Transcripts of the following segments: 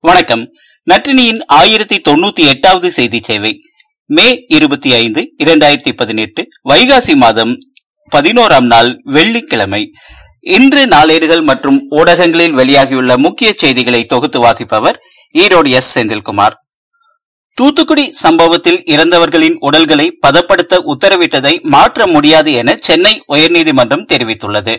வணக்கம். நற்றினியின் ஆயிரத்தி தொண்ணூத்தி எட்டாவது செய்தி சேவை. மே இருபத்தி ஐந்து இரண்டாயிரத்தி பதினெட்டு வைகாசி மாதம் பதினோராம் நாள் வெள்ளிக்கிழமை. இன்று நாளேடுகள் மற்றும் ஊடகங்களில் வெளியாகியுள்ள முக்கிய செய்திகளை தொகுத்து வாசிப்பவர் ஈரோடு எஸ். செந்தில்குமார். தூத்துக்குடி சம்பவத்தில் இறந்தவர்களின் உடல்களை பதப்படுத்த உத்தரவிட்டதை மாற்ற முடியாது என சென்னை உயர்நீதிமன்றம் தெரிவித்துள்ளது.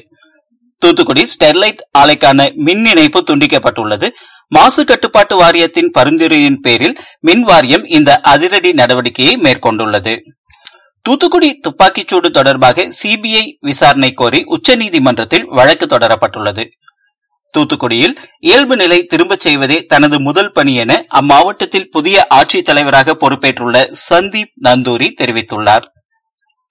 தூத்துக்குடி ஸ்டெர்லைட் ஆலைக்கான மின் இணைப்பு துண்டிக்கப்பட்டுள்ளது. மாசு கட்டுப்பாட்டு வாரியத்தின் பரிந்துரையின் பேரில் மின் வாரியம் இந்த அதிரடி நடவடிக்கையை மேற்கொண்டுள்ளது. தூத்துக்குடி துப்பாக்கிச்சூடு தொடர்பாக சிபிஐ விசாரணை கோரி உச்சநீதிமன்றத்தில் வழக்கு தொடரப்பட்டுள்ளது. தூத்துக்குடியில் இயல்பு நிலை திரும்பச் செய்வதே தனது முதல் பணி என அம்மாவட்டத்தில் புதிய ஆட்சித் தலைவராக பொறுப்பேற்றுள்ள சந்தீப் நந்தூரி தெரிவித்துள்ளார்.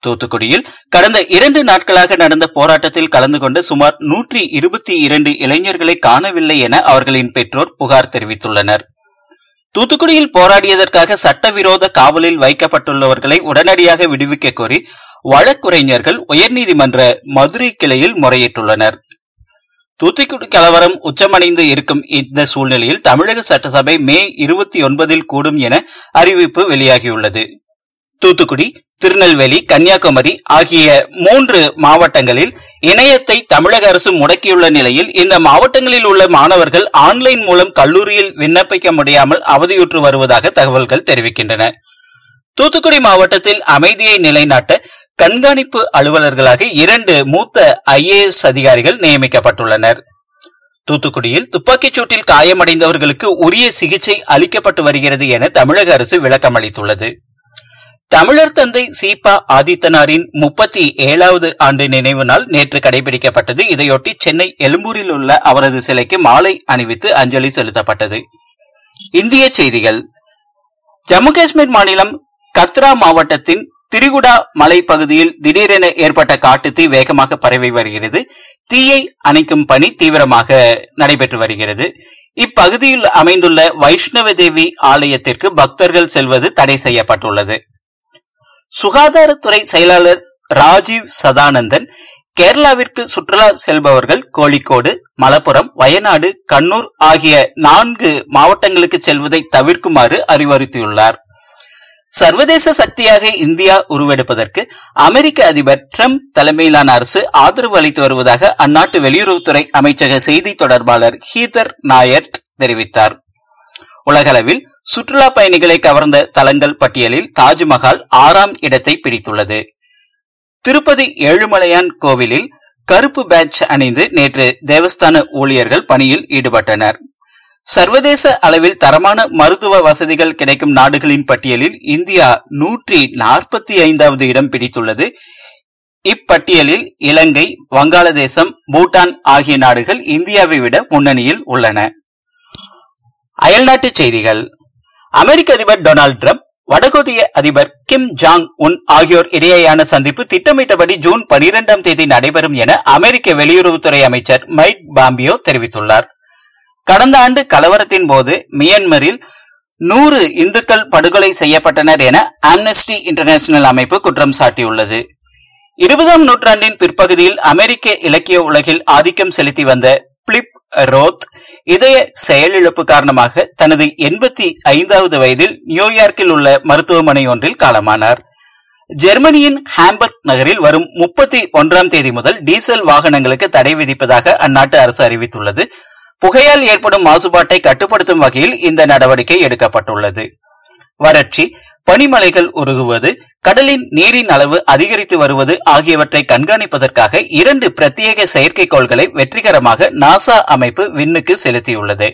தூத்துக்குடியில் கடந்த இரண்டு நாட்களாக நடந்த போராட்டத்தில் கலந்து கொண்டு சுமார் நூற்றி இருபத்தி இரண்டு இளைஞர்களை காணவில்லை என அவர்களின் பெற்றோர் புகார் தெரிவித்துள்ளனர். தூத்துக்குடியில் போராடியதற்காக சட்டவிரோத காவலில் வைக்கப்பட்டுள்ளவர்களை உடனடியாக விடுவிக்க கோரி வழக்குரைஞர்கள் உயர்நீதிமன்ற மதுரை கிளையில் முறையிட்டுள்ளனர். தூத்துக்குடி கலவரம் உச்சமடைந்து இருக்கும் இந்த சூழ்நிலையில் தமிழக சட்டசபை மே இருபத்தி ஒன்பதில் கூடும் என அறிவிப்பு வெளியாகியுள்ளது. தூத்துக்குடி திருநெல்வேலி கன்னியாகுமரி ஆகிய மூன்று மாவட்டங்களில் இணையத்தை தமிழக அரசு முடக்கியுள்ள நிலையில் இந்த மாவட்டங்களில் உள்ள மாணவர்கள் ஆன்லைன் மூலம் கல்லூரியில் விண்ணப்பிக்க முடியாமல் அவதியுற்று வருவதாக தகவல்கள் தெரிவிக்கின்றன. தூத்துக்குடி மாவட்டத்தில் அமைதியை நிலைநாட்ட கண்காணிப்பு அலுவலர்களாக இரண்டு மூத்த ஐஏஎஸ் அதிகாரிகள் நியமிக்கப்பட்டுள்ளனர். தூத்துக்குடியில் துப்பாக்கிச் சூட்டில் காயமடைந்தவர்களுக்கு உரிய சிகிச்சை அளிக்கப்பட்டு வருகிறது என தமிழக அரசு விளக்கம் அளித்துள்ளது தமிழர் தந்தை சீபா ஆதித்தனாரின் முப்பத்தி ஏழாவது ஆண்டு நினைவு நாள் நேற்று கடைபிடிக்கப்பட்டது. இதையொட்டி சென்னை எழும்பூரில் உள்ள அவரது சிலைக்கு மாலை அணிவித்து அஞ்சலி செலுத்தப்பட்டது. இந்திய செய்திகள். ஜம்மு காஷ்மீர் மாநிலம் கத்ரா மாவட்டத்தின் திரிகுடா மலைப்பகுதியில் திடீரென ஏற்பட்ட காட்டுத்தீ வேகமாக பரவி வருகிறது. தீயை அணைக்கும் பணி தீவிரமாக நடைபெற்று வருகிறது. இப்பகுதியில் அமைந்துள்ள வைஷ்ணவ தேவி ஆலயத்திற்கு பக்தர்கள் செல்வது தடை செய்யப்பட்டுள்ளது. சுகாதாரத்துறை செயலாளர் ராஜீவ் சதானந்தன் கேரளாவிற்கு சுற்றுலா செல்பவர்கள் கோழிக்கோடு மலப்புரம் வயநாடு கண்ணூர் ஆகிய நான்கு மாவட்டங்களுக்கு செல்வதை தவிர்க்குமாறு அறிவுறுத்தியுள்ளார். சர்வதேச சக்தியாக இந்தியா உருவெடுப்பதற்கு அமெரிக்க அதிபர் டிரம்ப் தலைமையிலான அரசு ஆதரவு அளித்து வருவதாக அந்நாட்டு வெளியுறவுத்துறை அமைச்சக செய்தி தொடர்பாளர் ஹீதர் நாயர் தெரிவித்தார். உலகளவில் சுற்றுலா பயணிகளை கவர்ந்த தலங்கள் பட்டியலில் தாஜ்மஹால் ஆறாம் இடத்தை பிடித்துள்ளது. திருப்பதி ஏழுமலையான் கோவிலில் கருப்பு பேட்ச் அணிந்து நேற்று தேவஸ்தான ஊழியர்கள் பணியில் ஈடுபட்டனர். சர்வதேச அளவில் தரமான மருத்துவ வசதிகள் கிடைக்கும் நாடுகளின் பட்டியலில் இந்தியா நூற்றி நாற்பத்தி ஐந்தாவது இடம் பிடித்துள்ளது. இப்பட்டியலில் இலங்கை வங்காளதேசம் பூட்டான் ஆகிய நாடுகள் இந்தியாவை விட முன்னணியில் உள்ளன. அயல்நாட்டுச் செய்திகள். அமெரிக்க அதிபர் டொனால்டு டிரம்ப் வடகொரிய அதிபர் கிம் ஜாங் உன் ஆகியோர் இடையேயான சந்திப்பு திட்டமிட்டபடி ஜூன் பனிரெண்டாம் தேதி நடைபெறும் என அமெரிக்க வெளியுறவுத்துறை அமைச்சர் மைக் பாம்பியோ தெரிவித்துள்ளார். கடந்த ஆண்டு கலவரத்தின் போது மியான்மரில் நூறு இந்துக்கள் படுகொலை செய்யப்பட்டனர் என ஆம்னஸ்டி இன்டர்நேஷனல் அமைப்பு குற்றம் சாட்டியுள்ளது. இருபதாம் நூற்றாண்டின் பிற்பகுதியில் அமெரிக்க இலக்கிய உலகில் ஆதிக்கம் செலுத்தி வந்த ரோத் இதய செயலிழப்பு காரணமாக தனது எண்பத்தி ஐந்தாவது வயதில் நியூயார்க்கில் உள்ள மருத்துவமனை ஒன்றில் காலமானார். ஜெர்மனியின் ஹாம்பர்க் நகரில் வரும் முப்பத்தி ஒன்றாம் தேதி முதல் டீசல் வாகனங்களுக்கு தடை விதிப்பதாக அந்நாட்டு அரசு அறிவித்துள்ளது. புகையால் ஏற்படும் மாசுபாட்டை கட்டுப்படுத்தும் வகையில் இந்த நடவடிக்கை எடுக்கப்பட்டுள்ளது. வறட்சி பனிமலைகள் உருகுவது கடலின் நீரின் அளவு அதிகரித்து வருவது ஆகியவற்றை கண்காணிப்பதற்காக இரண்டு பிரத்யேக செயற்கைக்கோள்களை வெற்றிகரமாக நாசா அமைப்பு விண்ணுக்கு செலுத்தியுள்ளது.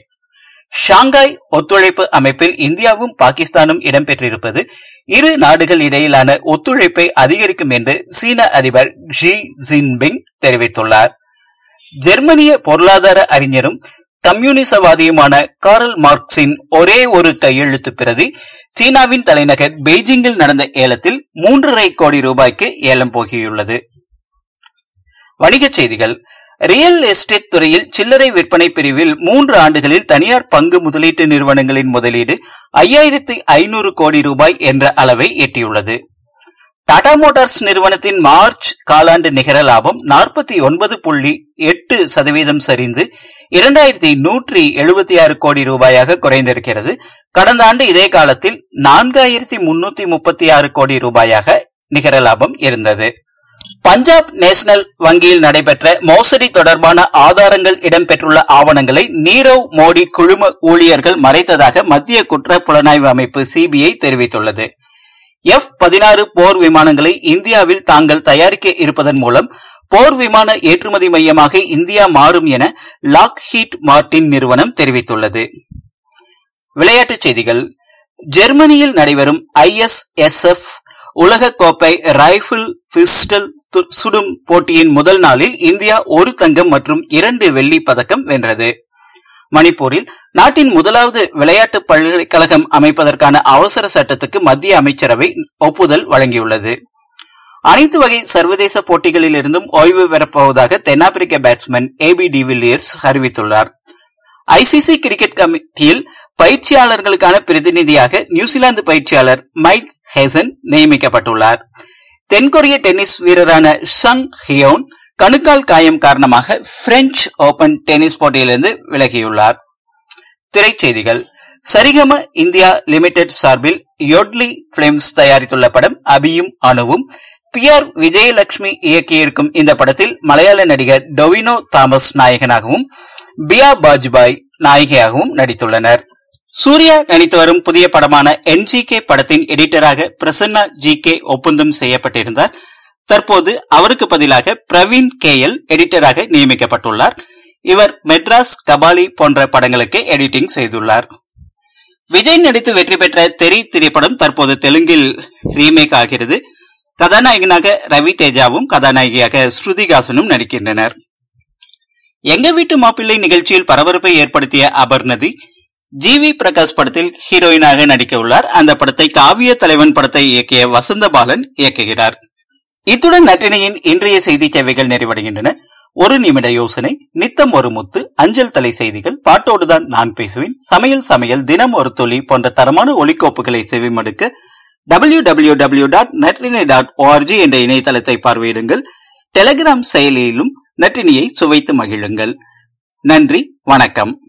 ஷாங்காய் ஒத்துழைப்பு அமைப்பில் இந்தியாவும் பாகிஸ்தானும் இடம்பெற்றிருப்பது இரு நாடுகள் இடையிலான ஒத்துழைப்பை அதிகரிக்கும் என்று சீன அதிபர் ஜி ஜின்பிங் தெரிவித்துள்ளார். ஜெர்மனிய பொருளாதார அறிஞரும் கம்யூனிசவாதியுமான காரல் மார்க்சின் ஒரே ஒரு கையெழுத்து பிரதி சீனாவின் தலைநகர் பெய்ஜிங்கில் நடந்த ஏலத்தில் மூன்றரை கோடி ரூபாய்க்கு ஏலம் போகியுள்ளது. வணிகச் செய்திகள். ரியல் எஸ்டேட் துறையில் சில்லறை விற்பனை பிரிவில் மூன்று ஆண்டுகளில் தனியார் பங்கு முதலீட்டு நிறுவனங்களின் முதலீடு ஐயாயிரத்தி ஐநூறு கோடி ரூபாய் என்ற அளவை எட்டியுள்ளது. டாடா மோட்டார்ஸ் நிறுவனத்தின் மார்ச் காலாண்டு நிகர லாபம் நாற்பத்தி ஒன்பது புள்ளி எட்டு சதவீதம் சரிந்து இரண்டாயிரத்தி நூற்றி எழுபத்தி ஆறு கோடி ரூபாயாக குறைந்திருக்கிறது. கடந்த ஆண்டு இதே காலத்தில் நான்காயிரத்தி முன்னூத்தி முப்பத்தி ஆறு கோடி ரூபாயாக நிகர லாபம் இருந்தது. பஞ்சாப் நேஷனல் வங்கியில் நடைபெற்ற மோசடி தொடர்பான ஆதாரங்கள் இடம்பெற்றுள்ள ஆவணங்களை நீரவ் மோடி குழும ஊழியர்கள் மறைத்ததாக மத்திய குற்ற புலனாய்வு அமைப்பு சிபிஐ தெரிவித்துள்ளது. எஃப் பதினாறு போர் விமானங்களை இந்தியாவில் தாங்கள் தயாரிக்க இருப்பதன் மூலம் போர் விமான ஏற்றுமதி மையமாக இந்தியா மாறும் என லாக்ஹீட் மார்டின் நிறுவனம் தெரிவித்துள்ளது. விளையாட்டுச் செய்திகள். ஜெர்மனியில் நடைபெறும் ஐஎஸ்எஸ்எஃப் உலகக்கோப்பை ரைபிள் பிஸ்டல் சுடும் போட்டியின் முதல் நாளில் இந்தியா ஒரு தங்கம் மற்றும் இரண்டு வெள்ளி பதக்கம் வென்றது. மணிப்பூரில் நாட்டின் முதலாவது விளையாட்டு பல்கலைக்கழகம் அமைப்பதற்கான அவசர சட்டத்துக்கு மத்திய அமைச்சரவை ஒப்புதல் வழங்கியுள்ளது. அனைத்து வகை சர்வதேச போட்டிகளில் இருந்தும் ஓய்வு பெறப்போவதாக தென்னாப்பிரிக்க batsman A B de Villiers அறிவித்துள்ளார். ஐசிசி கிரிக்கெட் கமிட்டியில் பயிற்சியாளர்களுக்கான பிரதிநிதியாக நியூசிலாந்து பயிற்சியாளர் மைக் ஹேசன் நியமிக்கப்பட்டுள்ளார். தென்கொரிய டென்னிஸ் வீரரான ஷங் ஹியோன் கணுக்கால் காயம் காரணமாக பிரெஞ்சு ஓபன் டென்னிஸ் போட்டியிலிருந்து விலகியுள்ளார். திரைச்செய்திகள். சரிகம இந்தியா லிமிடெட் சார்பில் யோட்லி பிலிம்ஸ் தயாரித்துள்ள படம் அபியும் அணுவும் பி ஆர் விஜயலட்சுமி இயக்கியிருக்கும் இந்த படத்தில் மலையாள நடிகர் டொவினோ தாமஸ் நாயகனாகவும் பியா பாஜ்பாய் நாயகியாகவும் நடித்துள்ளனர். சூர்யா நடித்து வரும் புதிய படமான என் ஜி கே படத்தின் எடிட்டராக பிரசன்னா ஜி கே ஒப்பந்தம் செய்யப்பட்டிருந்தார். தற்போது அவருக்கு பதிலாக பிரவீன் கே எல் எடிட்டராக நியமிக்கப்பட்டுள்ளார். இவர் மெட்ராஸ் கபாலி போன்ற படங்களுக்கு எடிட்டிங் செய்துள்ளார். விஜய் நடித்து வெற்றி பெற்ற தெரி திரைப்படம் தற்போது தெலுங்கில் ரீமேக் ஆகிறது. கதாநாயகனாக ரவி தேஜாவும் கதாநாயகியாக ஸ்ருதிகாசனும் நடிக்கின்றனர். எங்க வீட்டு மாப்பிள்ளை நிகழ்ச்சியில் பரபரப்பை ஏற்படுத்திய அபர்நதி ஜி வி பிரகாஷ் படத்தில் ஹீரோயினாக நடிக்க உள்ளார். அந்த படத்தை காவிய தலைவன் படத்தை இயக்கிய வசந்த பாலன் இயக்குகிறார். இத்துடன் நட்டினையின் இன்றைய செய்தி சேவைகள் நிறைவடைகின்றன. ஒரு நிமிட யோசனை நித்தம் ஒரு முத்து அஞ்சல் தலை செய்திகள் பாட்டோடுதான் நான் பேசுவேன் சமையல் சமையல் தினம் ஒரு தொழி போன்ற தரமான ஒலிக்கோப்புகளை செவிமடுக்க W W W dot Natrinai dot O R G என்ற இணையதளத்தை பார்வையிடுங்கள். டெலிகிராம் செயலியிலும் நற்றினியை சுவைத்து மகிழுங்கள். நன்றி வணக்கம்.